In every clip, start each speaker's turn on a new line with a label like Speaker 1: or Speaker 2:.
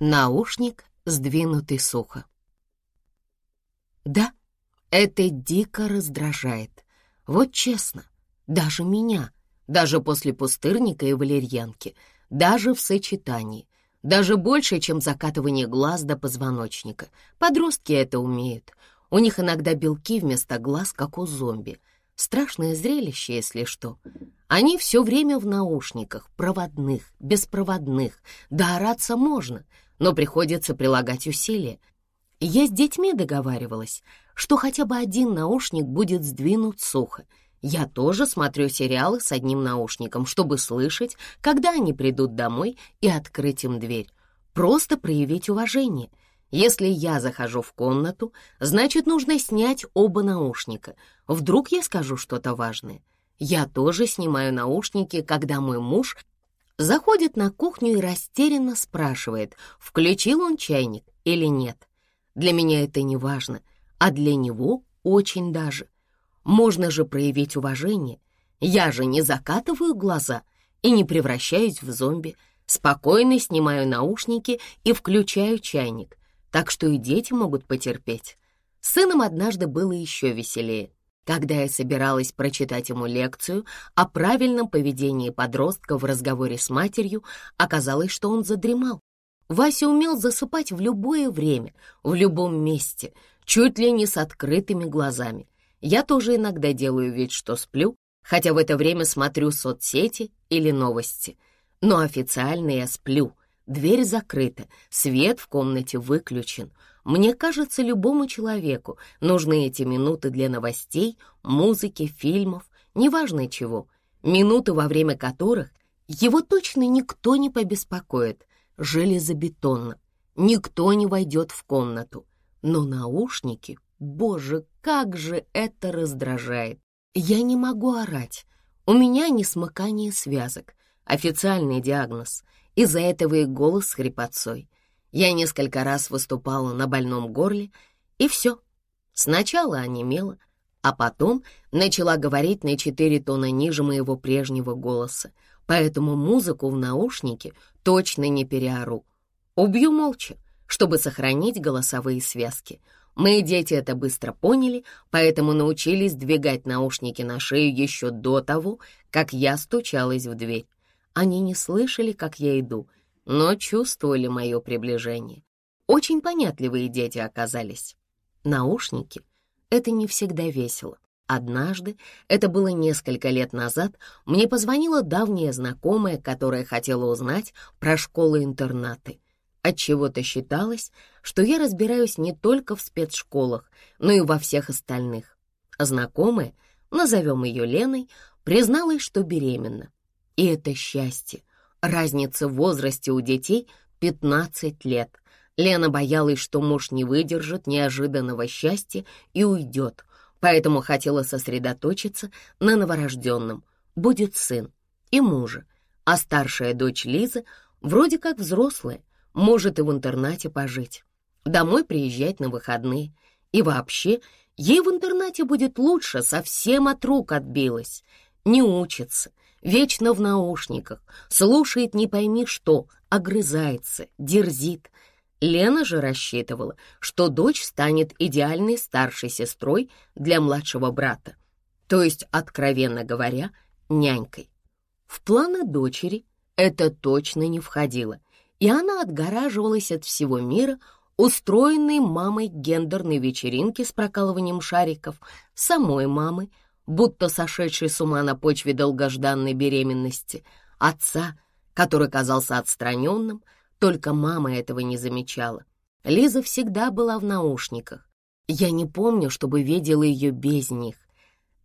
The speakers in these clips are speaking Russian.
Speaker 1: Наушник, сдвинутый сухо. Да, это дико раздражает. Вот честно, даже меня, даже после пустырника и валерьянки, даже в сочетании, даже больше, чем закатывание глаз до позвоночника. Подростки это умеют. У них иногда белки вместо глаз, как у зомби. Страшное зрелище, если что. Они все время в наушниках, проводных, беспроводных. Да ораться можно — но приходится прилагать усилия. Я с детьми договаривалась, что хотя бы один наушник будет сдвинут сухо. Я тоже смотрю сериалы с одним наушником, чтобы слышать, когда они придут домой и открыть им дверь. Просто проявить уважение. Если я захожу в комнату, значит, нужно снять оба наушника. Вдруг я скажу что-то важное. Я тоже снимаю наушники, когда мой муж заходит на кухню и растерянно спрашивает, включил он чайник или нет. Для меня это не важно, а для него очень даже. Можно же проявить уважение. Я же не закатываю глаза и не превращаюсь в зомби. Спокойно снимаю наушники и включаю чайник, так что и дети могут потерпеть. С сыном однажды было еще веселее. Когда я собиралась прочитать ему лекцию о правильном поведении подростка в разговоре с матерью, оказалось, что он задремал. Вася умел засыпать в любое время, в любом месте, чуть ли не с открытыми глазами. Я тоже иногда делаю вид, что сплю, хотя в это время смотрю соцсети или новости. Но официально я сплю, дверь закрыта, свет в комнате выключен — мне кажется, любому человеку нужны эти минуты для новостей, музыки, фильмов, неважно чего, минуты, во время которых его точно никто не побеспокоит, железобетонно, никто не войдет в комнату. Но наушники, боже, как же это раздражает! Я не могу орать, у меня не смыкание связок, официальный диагноз, из-за этого и голос с хрипотцой. Я несколько раз выступала на больном горле, и все. Сначала онемела, а потом начала говорить на четыре тона ниже моего прежнего голоса, поэтому музыку в наушнике точно не переору. Убью молча, чтобы сохранить голосовые связки. Мои дети это быстро поняли, поэтому научились двигать наушники на шею еще до того, как я стучалась в дверь. Они не слышали, как я иду — но чувствовали мое приближение. Очень понятливые дети оказались. Наушники — это не всегда весело. Однажды, это было несколько лет назад, мне позвонила давняя знакомая, которая хотела узнать про школы-интернаты. Отчего-то считалось, что я разбираюсь не только в спецшколах, но и во всех остальных. Знакомая, назовем ее Леной, призналась, что беременна. И это счастье, Разница в возрасте у детей 15 лет. Лена боялась, что муж не выдержит неожиданного счастья и уйдет, поэтому хотела сосредоточиться на новорожденном. Будет сын и мужа, а старшая дочь Лизы вроде как взрослая, может и в интернате пожить, домой приезжать на выходные. И вообще, ей в интернате будет лучше, совсем от рук отбилась. Не учится, вечно в наушниках, слушает не пойми что, огрызается, дерзит. Лена же рассчитывала, что дочь станет идеальной старшей сестрой для младшего брата, то есть, откровенно говоря, нянькой. В планы дочери это точно не входило, и она отгораживалась от всего мира, устроенной мамой гендерной вечеринки с прокалыванием шариков, самой мамы, будто сошедший с ума на почве долгожданной беременности, отца, который казался отстраненным, только мама этого не замечала. Лиза всегда была в наушниках. Я не помню, чтобы видела ее без них.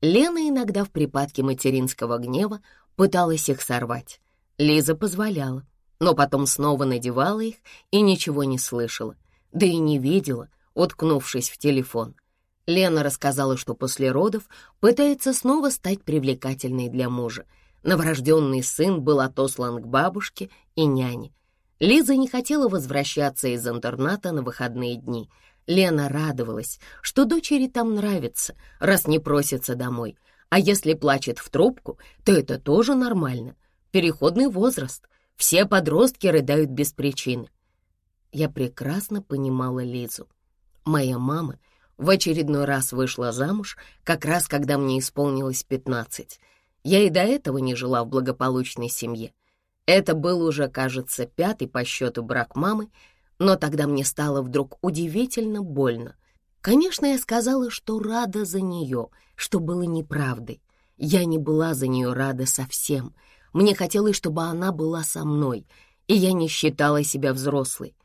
Speaker 1: Лена иногда в припадке материнского гнева пыталась их сорвать. Лиза позволяла, но потом снова надевала их и ничего не слышала, да и не видела, уткнувшись в телефон. Лена рассказала, что после родов пытается снова стать привлекательной для мужа. Новорожденный сын был отослан к бабушке и няне. Лиза не хотела возвращаться из интерната на выходные дни. Лена радовалась, что дочери там нравится, раз не просится домой. А если плачет в трубку, то это тоже нормально. Переходный возраст. Все подростки рыдают без причины. Я прекрасно понимала Лизу. Моя мама в очередной раз вышла замуж, как раз когда мне исполнилось пятнадцать. Я и до этого не жила в благополучной семье. Это был уже, кажется, пятый по счету брак мамы, но тогда мне стало вдруг удивительно больно. Конечно, я сказала, что рада за нее, что было неправдой. Я не была за нее рада совсем. Мне хотелось, чтобы она была со мной, и я не считала себя взрослой.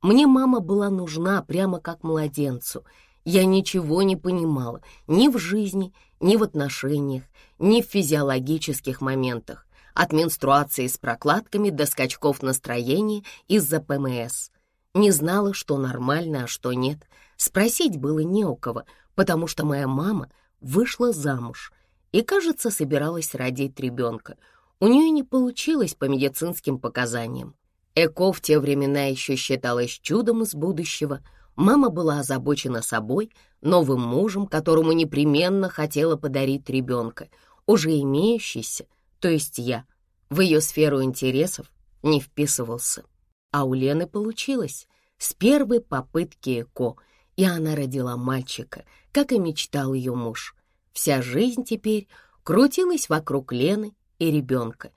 Speaker 1: Мне мама была нужна прямо как младенцу. Я ничего не понимала ни в жизни, ни в отношениях, ни в физиологических моментах, от менструации с прокладками до скачков настроения из-за ПМС. Не знала, что нормально, а что нет. Спросить было не у кого, потому что моя мама вышла замуж и, кажется, собиралась родить ребенка. У нее не получилось по медицинским показаниям. ЭКО в те времена еще считалось чудом из будущего. Мама была озабочена собой, новым мужем, которому непременно хотела подарить ребенка, уже имеющийся, то есть я, в ее сферу интересов не вписывался. А у Лены получилось с первой попытки ЭКО, и она родила мальчика, как и мечтал ее муж. Вся жизнь теперь крутилась вокруг Лены и ребенка.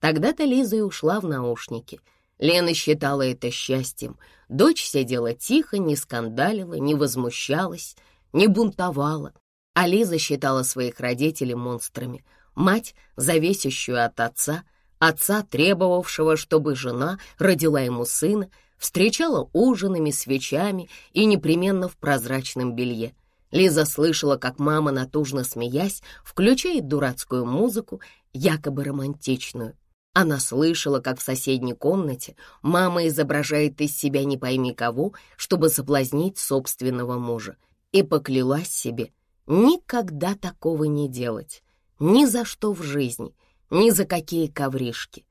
Speaker 1: Тогда-то Лиза и ушла в наушники. Лена считала это счастьем. Дочь сидела тихо, не скандалила, не возмущалась, не бунтовала. А Лиза считала своих родителей монстрами. Мать, зависящую от отца, отца, требовавшего, чтобы жена родила ему сына, встречала ужинами, свечами и непременно в прозрачном белье. Лиза слышала, как мама, натужно смеясь, включает дурацкую музыку, якобы романтичную. Она слышала, как в соседней комнате мама изображает из себя не пойми кого, чтобы соблазнить собственного мужа, и поклялась себе никогда такого не делать, ни за что в жизни, ни за какие ковришки.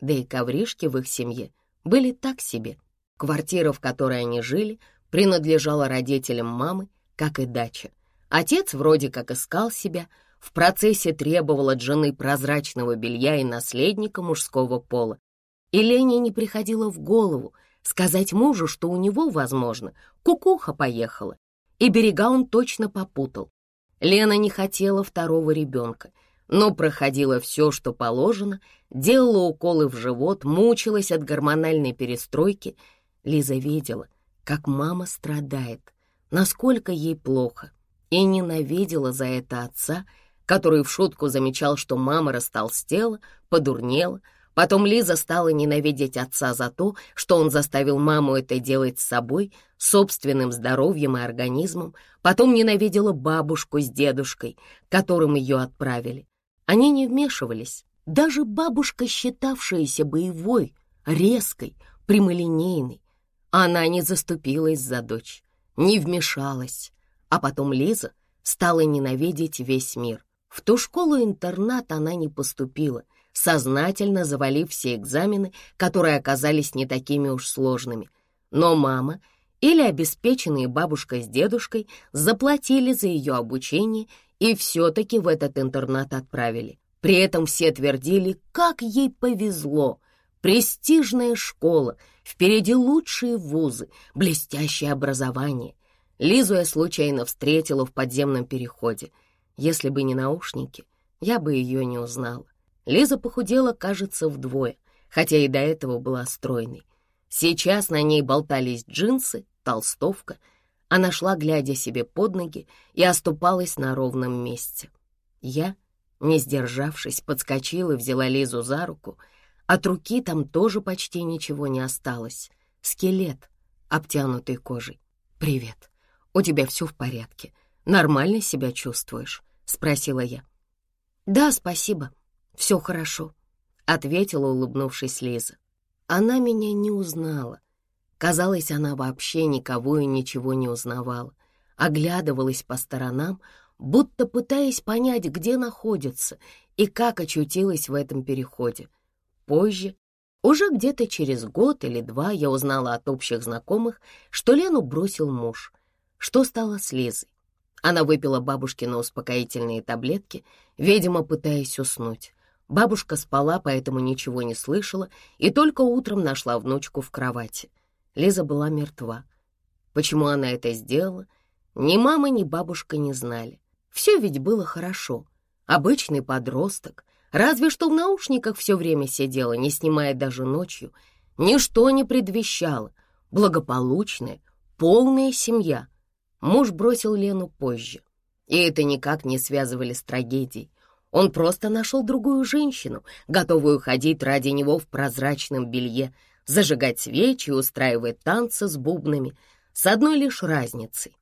Speaker 1: Да и ковришки в их семье были так себе. Квартира, в которой они жили, принадлежала родителям мамы, как и дача. Отец вроде как искал себя, в процессе требовал от жены прозрачного белья и наследника мужского пола. И Лене не приходило в голову сказать мужу, что у него, возможно, кукуха поехала, и берега он точно попутал. Лена не хотела второго ребенка, но проходила все, что положено, делала уколы в живот, мучилась от гормональной перестройки. Лиза видела, как мама страдает, насколько ей плохо, и ненавидела за это отца, который в шутку замечал, что мама растолстела, подурнела. Потом Лиза стала ненавидеть отца за то, что он заставил маму это делать с собой, собственным здоровьем и организмом. Потом ненавидела бабушку с дедушкой, которым ее отправили. Они не вмешивались. Даже бабушка, считавшаяся боевой, резкой, прямолинейной, она не заступилась за дочь не вмешалась. А потом Лиза стала ненавидеть весь мир. В ту школу-интернат она не поступила, сознательно завалив все экзамены, которые оказались не такими уж сложными. Но мама или обеспеченные бабушка с дедушкой заплатили за ее обучение и все-таки в этот интернат отправили. При этом все твердили, как ей повезло. Престижная школа — Впереди лучшие вузы, блестящее образование. Лизу я случайно встретила в подземном переходе. Если бы не наушники, я бы ее не узнала. Лиза похудела, кажется, вдвое, хотя и до этого была стройной. Сейчас на ней болтались джинсы, толстовка. Она шла, глядя себе под ноги, и оступалась на ровном месте. Я, не сдержавшись, подскочила, взяла Лизу за руку — от руки там тоже почти ничего не осталось. Скелет, обтянутый кожей. «Привет. У тебя все в порядке? Нормально себя чувствуешь?» — спросила я. «Да, спасибо. Все хорошо», — ответила, улыбнувшись Лиза. Она меня не узнала. Казалось, она вообще никого и ничего не узнавала. Оглядывалась по сторонам, будто пытаясь понять, где находится и как очутилась в этом переходе — Позже, уже где-то через год или два, я узнала от общих знакомых, что Лену бросил муж. Что стало с Лизой? Она выпила бабушкины успокоительные таблетки, видимо, пытаясь уснуть. Бабушка спала, поэтому ничего не слышала, и только утром нашла внучку в кровати. Лиза была мертва. Почему она это сделала, ни мама, ни бабушка не знали. Все ведь было хорошо. Обычный подросток, разве что в наушниках все время сидела, не снимая даже ночью. Ничто не предвещало. Благополучная, полная семья. Муж бросил Лену позже. И это никак не связывали с трагедией. Он просто нашел другую женщину, готовую ходить ради него в прозрачном белье, зажигать свечи и устраивать танцы с бубнами, с одной лишь разницей.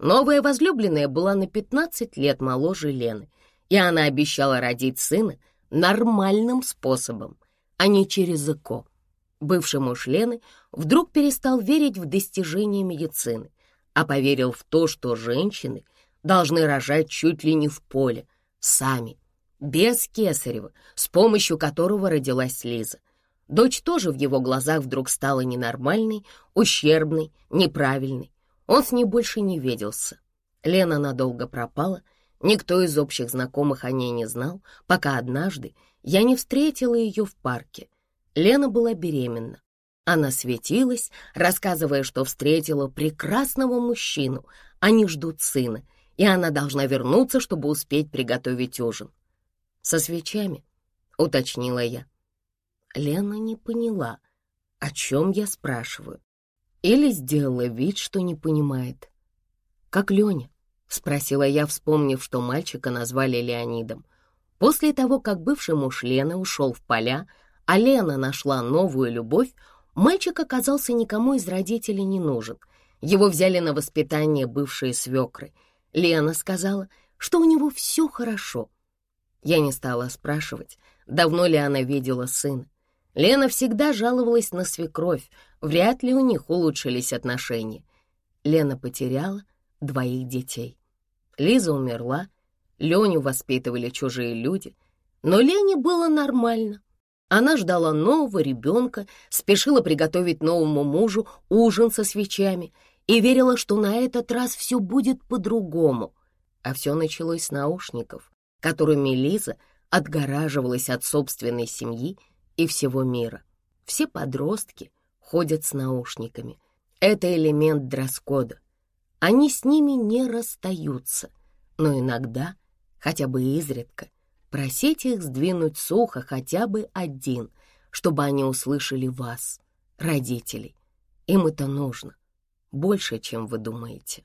Speaker 1: Новая возлюбленная была на 15 лет моложе Лены, и она обещала родить сына нормальным способом, а не через ЭКО. Бывший муж Лены вдруг перестал верить в достижения медицины, а поверил в то, что женщины должны рожать чуть ли не в поле, сами, без Кесарева, с помощью которого родилась Лиза. Дочь тоже в его глазах вдруг стала ненормальной, ущербной, неправильной. Он с ней больше не виделся. Лена надолго пропала, никто из общих знакомых о ней не знал, пока однажды я не встретила ее в парке. Лена была беременна. Она светилась, рассказывая, что встретила прекрасного мужчину, они ждут сына, и она должна вернуться, чтобы успеть приготовить ужин. «Со свечами», — уточнила я. Лена не поняла, о чем я спрашиваю, или сделала вид, что не понимает. «Как Леня?» — спросила я, вспомнив, что мальчика назвали Леонидом. После того, как бывший муж Лены ушел в поля, а Лена нашла новую любовь, мальчик оказался никому из родителей не нужен. Его взяли на воспитание бывшие свекры. Лена сказала, что у него все хорошо. Я не стала спрашивать, давно ли она видела сына. Лена всегда жаловалась на свекровь, вряд ли у них улучшились отношения. Лена потеряла двоих детей. Лиза умерла, Леню воспитывали чужие люди, но Лене было нормально. Она ждала нового ребенка, спешила приготовить новому мужу ужин со свечами и верила, что на этот раз все будет по-другому. А все началось с наушников, которыми Лиза отгораживалась от собственной семьи и всего мира. Все подростки ходят с наушниками. Это элемент дресс-кода. Они с ними не расстаются, но иногда, хотя бы изредка, просите их сдвинуть сухо хотя бы один, чтобы они услышали вас, родителей. Им это нужно, больше, чем вы думаете.